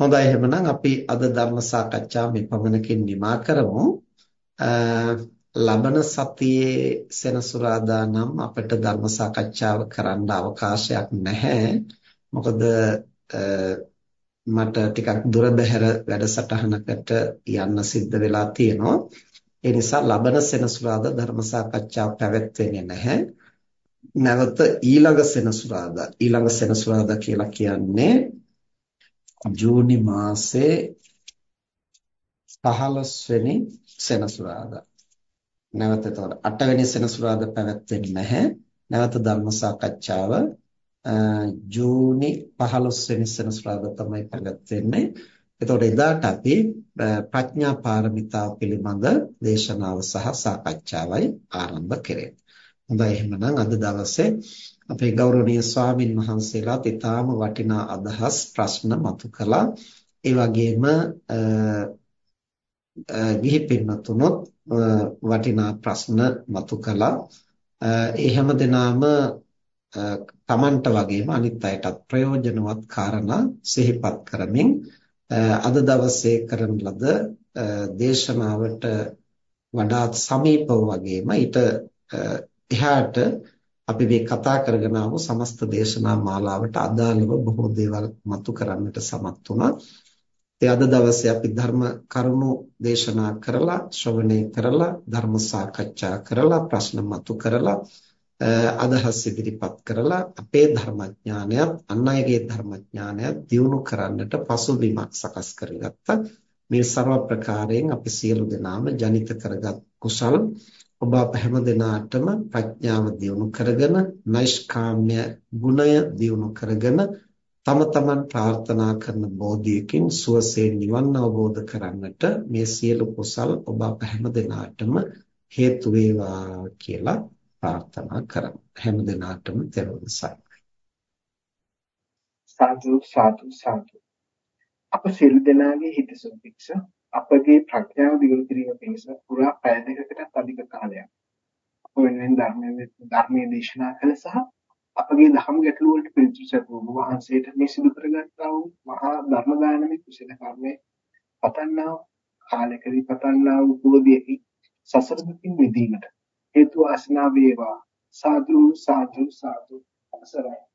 හොඳයි එහෙනම් අපි අද ධර්ම සාකච්ඡාව මේ පමණකින් නිමා කරමු. ලබන සතියේ සෙනසුරාදා නම් අපිට ධර්ම සාකච්ඡාව කරන්න අවකාශයක් නැහැ. මොකද මට ටිකක් දුර බැහැර වැඩසටහනකට යන්න සිද්ධ වෙලා තියෙනවා. ඒ නිසා ලබන සෙනසුරාදා ධර්ම සාකච්ඡාව පැවැත්වෙන්නේ නැහැ. නැවත ඊළඟ සෙනසුරාදා ඊළඟ සෙනසුරාදා කියලා කියන්නේ ජූනි මාසේ 15 වෙනි සෙනසුරාදා. නැවත එතකොට 8 වෙනි සෙනසුරාදා පැවැත්වෙන්නේ නැහැ. නැවත ධර්ම සාකච්ඡාව ජූනි 15 වෙනි සෙනසුරාදා තමයි පැවැත්වෙන්නේ. එතකොට එදාට අපි ප්‍රඥා පාරමිතාව පිළිබඳ දේශනාව සහ සාකච්ඡාවයි ආරම්භ කරන්නේ. හොඳයි එහෙනම් අද දවසේ අපේ ගෞරවනීය ස්වාමින් වහන්සේලාත් ඊටාම වටිනා අදහස් ප්‍රශ්න මතු කළා. ඒ වගේම ගිහි පින්නතුනොත් වටිනා ප්‍රශ්න මතු කළා. ඒ හැම දිනම තමන්ට වගේම අනිත් අයටත් ප්‍රයෝජනවත් කාරණා සිහිපත් කරමින් අද දවසේ කරන ලද දේශනාවට වඩාත් සමීපව වගේම ඊට එහාට අපි මේ කතා කරගෙන ආපු සමස්ත දේශනා මාලාවට අදාළව බොහෝ දේවල් මතු කරන්නට සමත් වුණා. ඒ අද දවසේ අපි ධර්ම කරුණු දේශනා කරලා ශ්‍රවණය කරලා ධර්ම සාකච්ඡා කරලා ප්‍රශ්න මතු කරලා අදහස් ඉදිරිපත් කරලා අපේ ධර්මඥානයත් අන් අයගේ ධර්මඥානයත් දියුණු කරන්නට පසුබිමක් සකස් කරගත්තා. මේ ਸਰව ප්‍රකාරයෙන් අපි සියලු දෙනාම ජනිත කරගත් කුසල් ඔබ අප හැම දිනාටම ප්‍රඥාව දියුණු කරගෙන නෛෂ්කාම්‍ය ගුණය දියුණු කරගෙන තම තමන් ප්‍රාර්ථනා කරන බෝධියකින් සුවසේ නිවන් අවබෝධ කරන්නට මේ සියලු කුසල් ඔබ අප හැම දිනාටම හේතු වේවා කියලා ප්‍රාර්ථනා කරමු. හැම දිනාටම තෙරුවන් සරණයි. සාදු සාදු සාදු. අප සියලු දෙනාගේ හිතසුව පික්ස අපගේ ප්‍රඥාව දියුණු කිරීම පිණිස පුරා පැය දෙකකටත් අධික කාලයක්. අප වෙනුවෙන් ධර්මයේ ධර්මයේ දේශනා කළ සහ අපගේ ධම් ගැටළු වලට පිළිතුරු සැපුව වහන්සේට මේ සිදු කරගත්තා වූ මහා ධර්ම දානමේ කුසල කර්මයේ පතන්නා කාලකදී පතන්නා වූ බෝධියකි සසර දුකින් මිදීමට හේතු ආසනාව වේවා. සාදු සාදු සාදු. අවසරයි